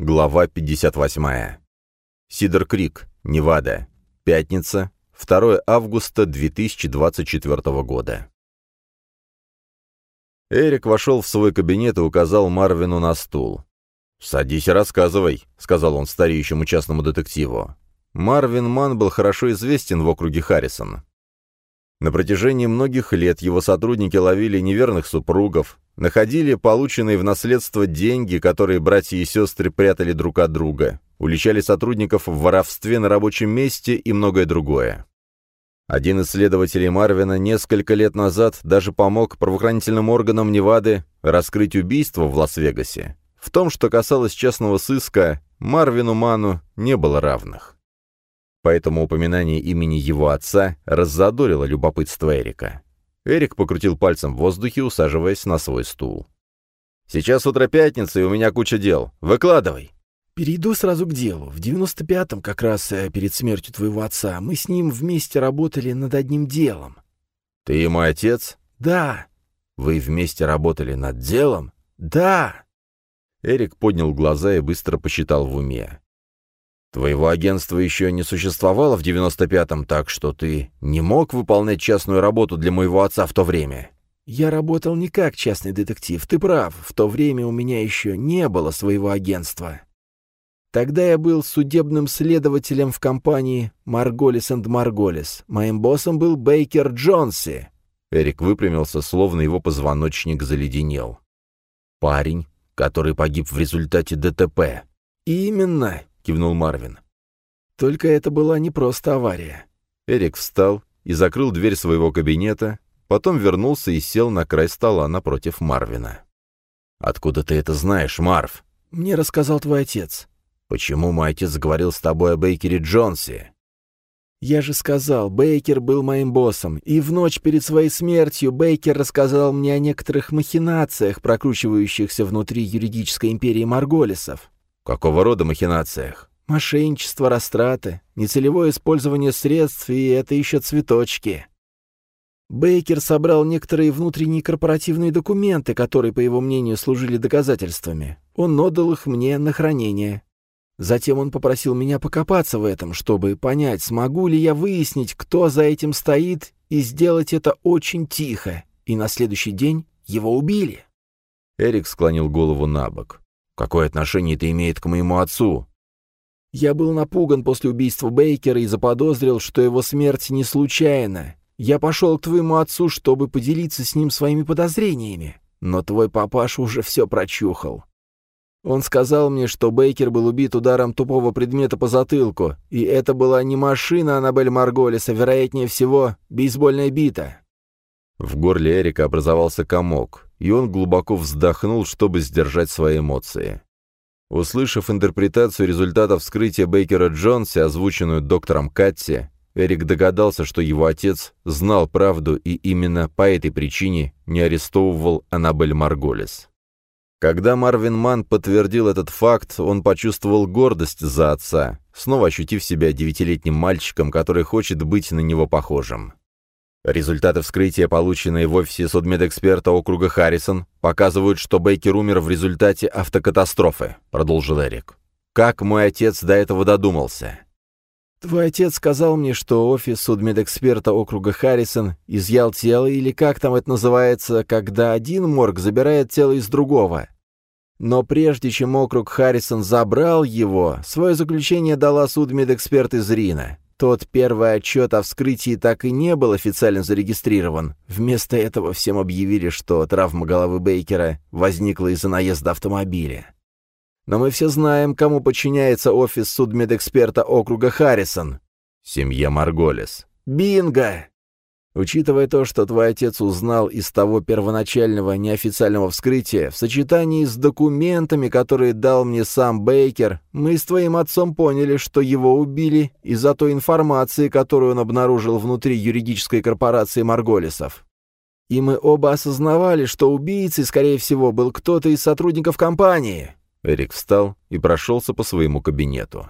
Глава 58. Сидер Крик, Невада. Пятница, 2 августа 2024 года. Эрик вошел в свой кабинет и указал Марвину на стул. «Садись и рассказывай», — сказал он стареющему частному детективу. Марвин Ман был хорошо известен в округе Харрисон. На протяжении многих лет его сотрудники ловили неверных супругов, находили полученные в наследство деньги, которые братья и сестры прятали друг от друга, уличали сотрудников в воровстве на рабочем месте и многое другое. Один из следователей Марвина несколько лет назад даже помог правоохранительным органам Невады раскрыть убийство в Лас-Вегасе. В том, что касалось частного сыска, Марвину Ману не было равных поэтому упоминание имени его отца раззадорило любопытство Эрика. Эрик покрутил пальцем в воздухе, усаживаясь на свой стул. «Сейчас утро пятницы, и у меня куча дел. Выкладывай!» «Перейду сразу к делу. В 95-м, как раз э, перед смертью твоего отца, мы с ним вместе работали над одним делом». «Ты и мой отец?» «Да». «Вы вместе работали над делом?» «Да». Эрик поднял глаза и быстро посчитал в уме. Твоего агентства еще не существовало в 95-м, так что ты не мог выполнять частную работу для моего отца в то время?» «Я работал не как частный детектив, ты прав. В то время у меня еще не было своего агентства. Тогда я был судебным следователем в компании «Марголис энд Марголис». Моим боссом был Бейкер Джонси». Эрик выпрямился, словно его позвоночник заледенел. «Парень, который погиб в результате ДТП». «Именно кивнул Марвин. Только это была не просто авария. Эрик встал и закрыл дверь своего кабинета, потом вернулся и сел на край стола напротив Марвина. «Откуда ты это знаешь, Марв?» «Мне рассказал твой отец». «Почему мой отец говорил с тобой о Бейкере Джонсе?» «Я же сказал, Бейкер был моим боссом, и в ночь перед своей смертью Бейкер рассказал мне о некоторых махинациях, прокручивающихся внутри юридической империи Марголисов. Какого рода махинациях? Мошенничество, растраты, нецелевое использование средств, и это еще цветочки. Бейкер собрал некоторые внутренние корпоративные документы, которые, по его мнению, служили доказательствами. Он отдал их мне на хранение. Затем он попросил меня покопаться в этом, чтобы понять, смогу ли я выяснить, кто за этим стоит, и сделать это очень тихо. И на следующий день его убили. Эрик склонил голову на бок. Какое отношение это имеет к моему отцу? Я был напуган после убийства Бейкера и заподозрил, что его смерть не случайна. Я пошел к твоему отцу, чтобы поделиться с ним своими подозрениями. Но твой папаша уже все прочухал. Он сказал мне, что Бейкер был убит ударом тупого предмета по затылку, и это была не машина Аннабель Марголис, а, вероятнее всего, бейсбольная бита. В горле Эрика образовался комок и он глубоко вздохнул, чтобы сдержать свои эмоции. Услышав интерпретацию результатов вскрытия Бейкера Джонса, озвученную доктором Катти, Эрик догадался, что его отец знал правду и именно по этой причине не арестовывал Аннабель Марголис. Когда Марвин Ман подтвердил этот факт, он почувствовал гордость за отца, снова ощутив себя девятилетним мальчиком, который хочет быть на него похожим. Результаты вскрытия, полученные в офисе судмедэксперта округа Харрисон, показывают, что Бейкер умер в результате автокатастрофы», — продолжил Эрик. «Как мой отец до этого додумался?» «Твой отец сказал мне, что офис судмедэксперта округа Харрисон изъял тело, или как там это называется, когда один морг забирает тело из другого. Но прежде чем округ Харрисон забрал его, свое заключение дала судмедэксперт из Рина. Тот первый отчет о вскрытии так и не был официально зарегистрирован. Вместо этого всем объявили, что травма головы Бейкера возникла из-за наезда автомобиля. Но мы все знаем, кому подчиняется офис судмедэксперта округа Харрисон. Семья Марголес. Бинго! Учитывая то, что твой отец узнал из того первоначального неофициального вскрытия, в сочетании с документами, которые дал мне сам Бейкер, мы с твоим отцом поняли, что его убили из-за той информации, которую он обнаружил внутри юридической корпорации Марголисов. И мы оба осознавали, что убийцей, скорее всего, был кто-то из сотрудников компании. Эрик встал и прошелся по своему кабинету.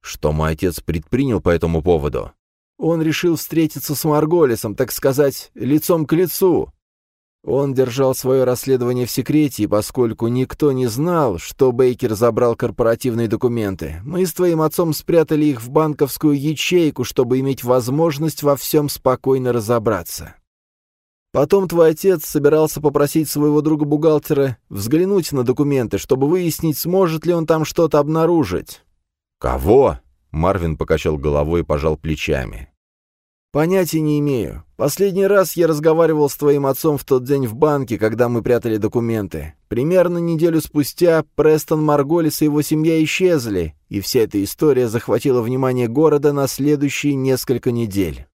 Что мой отец предпринял по этому поводу? Он решил встретиться с Марголисом, так сказать, лицом к лицу. Он держал свое расследование в секрете, и поскольку никто не знал, что Бейкер забрал корпоративные документы, мы с твоим отцом спрятали их в банковскую ячейку, чтобы иметь возможность во всем спокойно разобраться. Потом твой отец собирался попросить своего друга-бухгалтера взглянуть на документы, чтобы выяснить, сможет ли он там что-то обнаружить. «Кого?» — Марвин покачал головой и пожал плечами. «Понятия не имею. Последний раз я разговаривал с твоим отцом в тот день в банке, когда мы прятали документы. Примерно неделю спустя Престон Марголис и его семья исчезли, и вся эта история захватила внимание города на следующие несколько недель.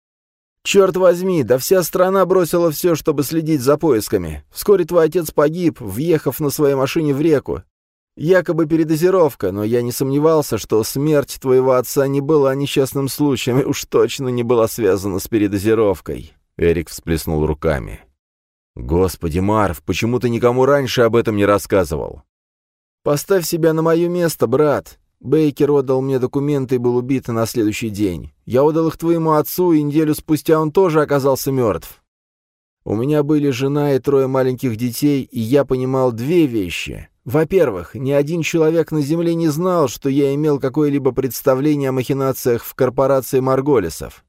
«Черт возьми, да вся страна бросила все, чтобы следить за поисками. Вскоре твой отец погиб, въехав на своей машине в реку. Якобы передозировка, но я не сомневался, что смерть твоего отца не была несчастным случаем и уж точно не была связана с передозировкой». Эрик всплеснул руками. «Господи, Марв, почему ты никому раньше об этом не рассказывал?» «Поставь себя на мое место, брат. Бейкер отдал мне документы и был убит на следующий день. Я отдал их твоему отцу, и неделю спустя он тоже оказался мертв. У меня были жена и трое маленьких детей, и я понимал две вещи. Во-первых, ни один человек на Земле не знал, что я имел какое-либо представление о махинациях в корпорации Марголисов.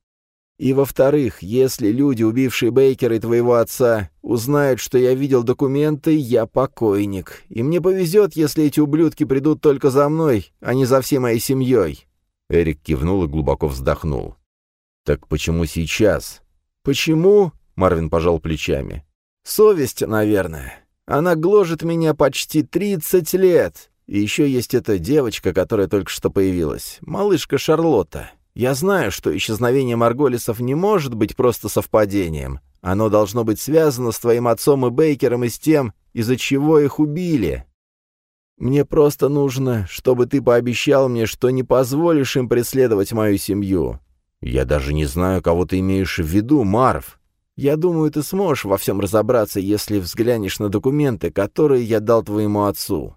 И во-вторых, если люди, убившие Бейкера и твоего отца, узнают, что я видел документы, я покойник. И мне повезет, если эти ублюдки придут только за мной, а не за всей моей семьей». Эрик кивнул и глубоко вздохнул. «Так почему сейчас?» «Почему?» — Марвин пожал плечами. «Совесть, наверное. Она гложет меня почти тридцать лет. И еще есть эта девочка, которая только что появилась, малышка Шарлотта. Я знаю, что исчезновение Марголисов не может быть просто совпадением. Оно должно быть связано с твоим отцом и Бейкером и с тем, из-за чего их убили. Мне просто нужно, чтобы ты пообещал мне, что не позволишь им преследовать мою семью. Я даже не знаю, кого ты имеешь в виду, Марв. Я думаю, ты сможешь во всем разобраться, если взглянешь на документы, которые я дал твоему отцу.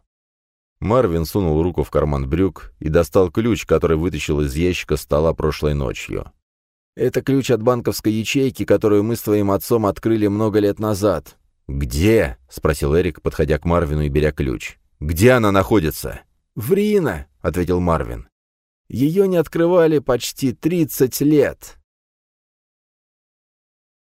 Марвин сунул руку в карман брюк и достал ключ, который вытащил из ящика стола прошлой ночью. «Это ключ от банковской ячейки, которую мы с твоим отцом открыли много лет назад». «Где?» — спросил Эрик, подходя к Марвину и беря ключ. «Где она находится?» «В Рино», — ответил Марвин. «Ее не открывали почти тридцать лет».